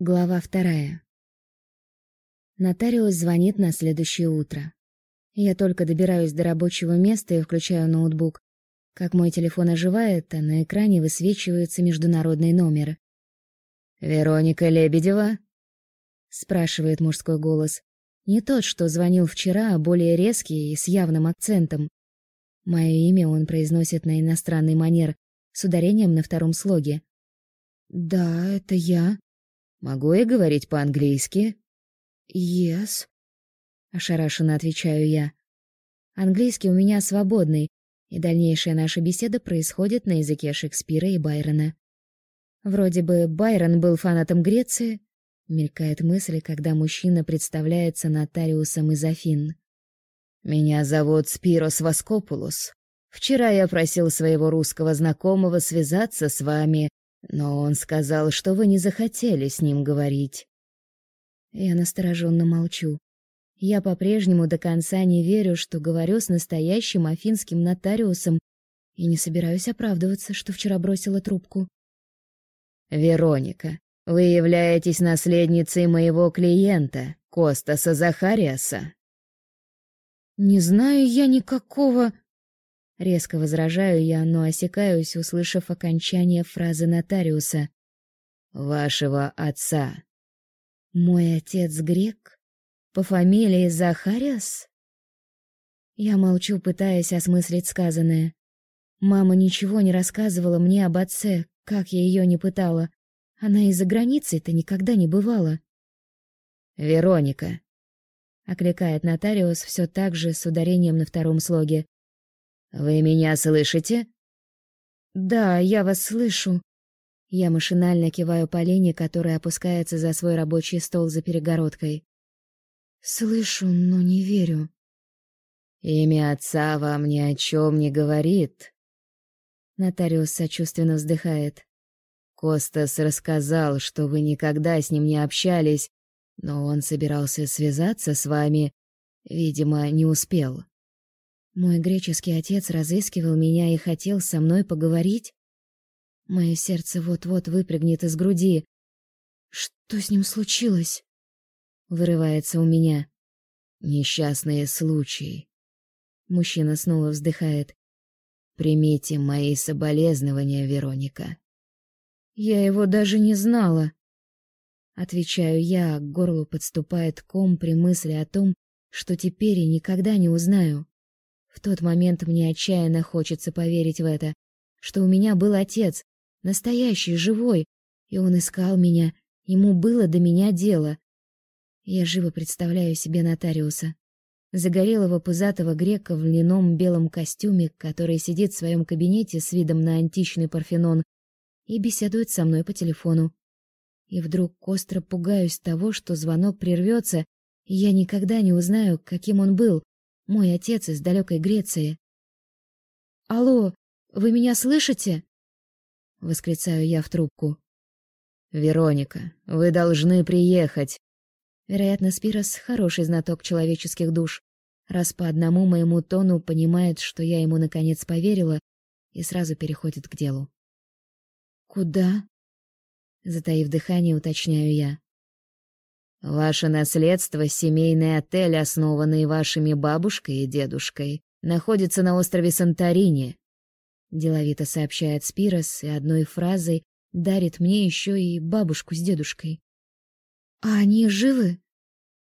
Глава вторая. Нотариус звонит на следующее утро. Я только добираюсь до рабочего места и включаю ноутбук, как мой телефон оживает, а на экране высвечивается международный номер. «Вероника Лебедева?» — спрашивает мужской голос. Не тот, что звонил вчера, а более резкий и с явным акцентом. Мое имя он произносит на иностранный манер, с ударением на втором слоге. «Да, это я», Могу я говорить по-английски? Yes. Ошарашенно отвечаю я. Английский у меня свободный, и дальнейшая наша беседа происходит на языке Шекспира и Байрона. Вроде бы Байрон был фанатом Греции, мелькает мысль, когда мужчина представляется нотариусом из Афин. Меня зовут Спирос Воскопулус. Вчера я просил своего русского знакомого связаться с вами но он сказал, что вы не захотели с ним говорить. Я настороженно молчу. Я по-прежнему до конца не верю, что говорю с настоящим афинским нотариусом и не собираюсь оправдываться, что вчера бросила трубку. Вероника, вы являетесь наследницей моего клиента, Костаса Захариаса. Не знаю я никакого Резко возражаю я, но осекаюсь, услышав окончание фразы нотариуса. «Вашего отца». «Мой отец грек? По фамилии Захариас?» Я молчу, пытаясь осмыслить сказанное. Мама ничего не рассказывала мне об отце, как я ее не пытала. Она из-за границы-то никогда не бывала. «Вероника», — окликает нотариус все так же с ударением на втором слоге. «Вы меня слышите?» «Да, я вас слышу». Я машинально киваю Полине, которая опускается за свой рабочий стол за перегородкой. «Слышу, но не верю». «Имя отца вам ни о чем не говорит». Нотариус сочувственно вздыхает. «Костас рассказал, что вы никогда с ним не общались, но он собирался связаться с вами. Видимо, не успел». Мой греческий отец разыскивал меня и хотел со мной поговорить? Мое сердце вот-вот выпрыгнет из груди. Что с ним случилось? Вырывается у меня. Несчастные случаи. Мужчина снова вздыхает. Примите мои соболезнования, Вероника. Я его даже не знала. Отвечаю я, а к горлу подступает ком при мысли о том, что теперь и никогда не узнаю. В тот момент мне отчаянно хочется поверить в это, что у меня был отец, настоящий, живой, и он искал меня, ему было до меня дело. Я живо представляю себе нотариуса. Загорелого пузатого грека в льняном белом костюме, который сидит в своем кабинете с видом на античный Парфенон и беседует со мной по телефону. И вдруг остро пугаюсь того, что звонок прервется, и я никогда не узнаю, каким он был, мой отец из далекой Греции. «Алло, вы меня слышите?» — восклицаю я в трубку. «Вероника, вы должны приехать». Вероятно, Спирос — хороший знаток человеческих душ, раз по одному моему тону понимает, что я ему наконец поверила, и сразу переходит к делу. «Куда?» — затаив дыхание, уточняю я. Ваше наследство, семейный отель, основанный вашими бабушкой и дедушкой, находится на острове Санторини. Деловито сообщает Спирос и одной фразой дарит мне еще и бабушку с дедушкой. А они живы?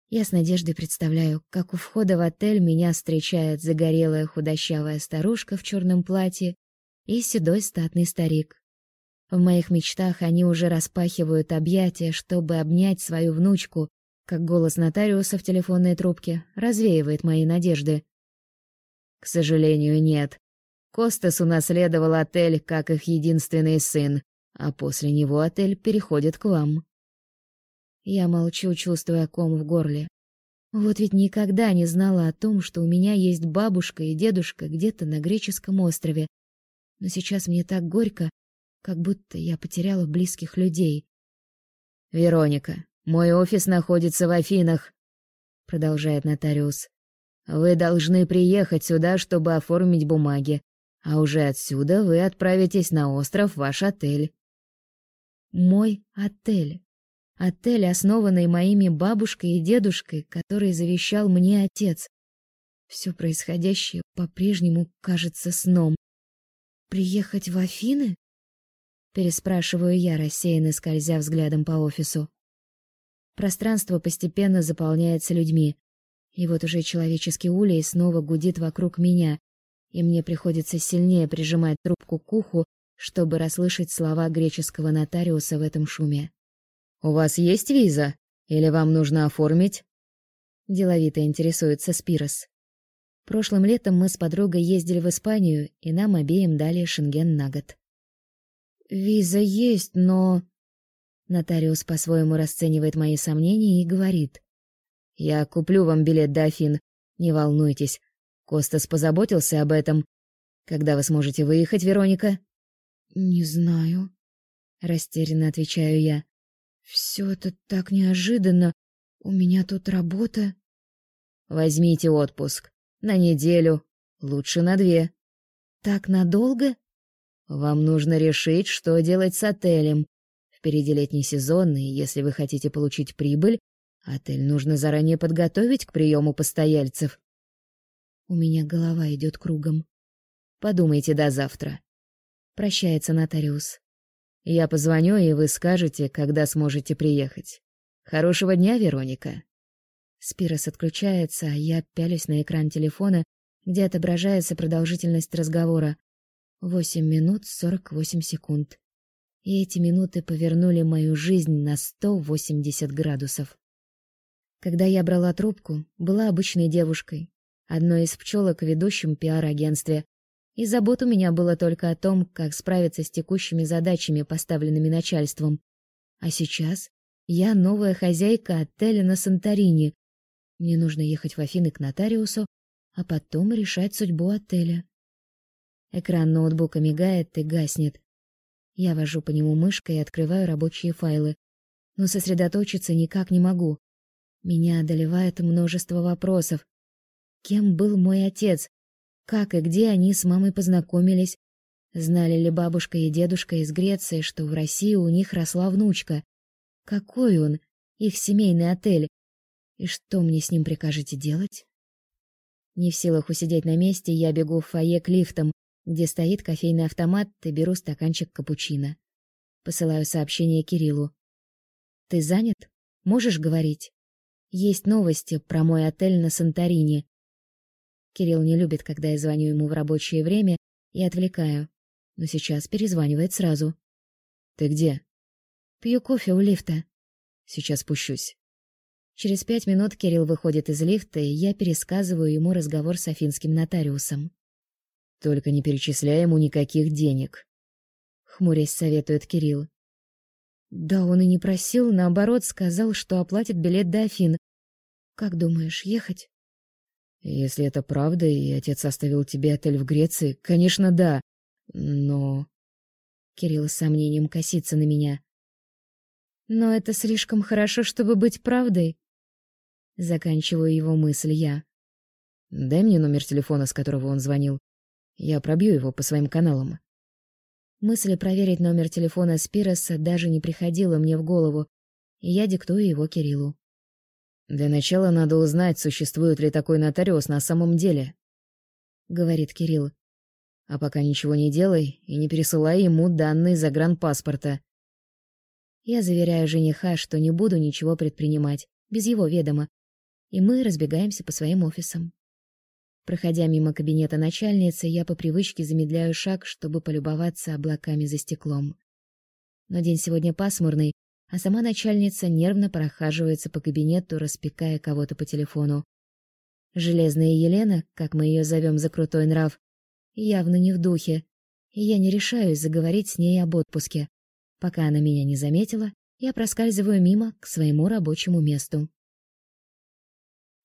Я с надеждой представляю, как у входа в отель меня встречает загорелая худощавая старушка в черном платье и седой статный старик. В моих мечтах они уже распахивают объятия, чтобы обнять свою внучку, как голос нотариуса в телефонной трубке развеивает мои надежды. К сожалению, нет. Костас унаследовал отель как их единственный сын, а после него отель переходит к вам. Я молчу, чувствуя ком в горле. Вот ведь никогда не знала о том, что у меня есть бабушка и дедушка где-то на греческом острове. Но сейчас мне так горько, как будто я потеряла близких людей. «Вероника, мой офис находится в Афинах», — продолжает нотариус. «Вы должны приехать сюда, чтобы оформить бумаги, а уже отсюда вы отправитесь на остров в ваш отель». «Мой отель». Отель, основанный моими бабушкой и дедушкой, который завещал мне отец. Все происходящее по-прежнему кажется сном. Приехать в Афины? Переспрашиваю я, рассеянно скользя взглядом по офису. Пространство постепенно заполняется людьми. И вот уже человеческий улей снова гудит вокруг меня, и мне приходится сильнее прижимать трубку к уху, чтобы расслышать слова греческого нотариуса в этом шуме. «У вас есть виза? Или вам нужно оформить?» Деловито интересуется Спирос. Прошлым летом мы с подругой ездили в Испанию, и нам обеим дали шенген на год. «Виза есть, но...» Нотариус по-своему расценивает мои сомнения и говорит. «Я куплю вам билет до Афин. Не волнуйтесь. Костас позаботился об этом. Когда вы сможете выехать, Вероника?» «Не знаю», — растерянно отвечаю я. «Все это так неожиданно. У меня тут работа». «Возьмите отпуск. На неделю. Лучше на две». «Так надолго?» «Вам нужно решить, что делать с отелем. Впереди летний сезон, и если вы хотите получить прибыль, отель нужно заранее подготовить к приему постояльцев. У меня голова идет кругом. Подумайте до завтра. Прощается нотариус. Я позвоню, и вы скажете, когда сможете приехать. Хорошего дня, Вероника. Спирос отключается, а я пялюсь на экран телефона, где отображается продолжительность разговора. Восемь минут сорок восемь секунд и эти минуты повернули мою жизнь на 180 градусов. Когда я брала трубку, была обычной девушкой, одной из пчелок в ведущем пиар-агентстве, и забот у меня было только о том, как справиться с текущими задачами, поставленными начальством. А сейчас я новая хозяйка отеля на Санторини. Мне нужно ехать в Афины к нотариусу, а потом решать судьбу отеля. Экран ноутбука мигает и гаснет. Я вожу по нему мышкой и открываю рабочие файлы. Но сосредоточиться никак не могу. Меня одолевает множество вопросов. Кем был мой отец? Как и где они с мамой познакомились? Знали ли бабушка и дедушка из Греции, что в России у них росла внучка? Какой он, их семейный отель? И что мне с ним прикажете делать? Не в силах усидеть на месте, я бегу в фойе к лифтам, где стоит кофейный автомат, и беру стаканчик капучино. Посылаю сообщение Кириллу. «Ты занят? Можешь говорить? Есть новости про мой отель на Санторини». Кирилл не любит, когда я звоню ему в рабочее время и отвлекаю, но сейчас перезванивает сразу. «Ты где?» «Пью кофе у лифта». «Сейчас спущусь». Через пять минут Кирилл выходит из лифта, и я пересказываю ему разговор с афинским нотариусом. Только не перечисляй ему никаких денег. Хмурясь советует Кирилл. Да он и не просил, наоборот, сказал, что оплатит билет до Афин. Как думаешь, ехать? Если это правда, и отец оставил тебе отель в Греции, конечно, да. Но... Кирилл с сомнением косится на меня. Но это слишком хорошо, чтобы быть правдой. Заканчиваю его мысль я. Дай мне номер телефона, с которого он звонил. Я пробью его по своим каналам. Мысль проверить номер телефона Спироса даже не приходила мне в голову, и я диктую его Кириллу. «Для начала надо узнать, существует ли такой нотариус на самом деле», — говорит Кирилл. «А пока ничего не делай и не пересылай ему данные загранпаспорта». Я заверяю жениха, что не буду ничего предпринимать, без его ведома, и мы разбегаемся по своим офисам. Проходя мимо кабинета начальницы, я по привычке замедляю шаг, чтобы полюбоваться облаками за стеклом. Но день сегодня пасмурный, а сама начальница нервно прохаживается по кабинету, распекая кого-то по телефону. Железная Елена, как мы ее зовем за крутой нрав, явно не в духе, и я не решаюсь заговорить с ней об отпуске. Пока она меня не заметила, я проскальзываю мимо к своему рабочему месту.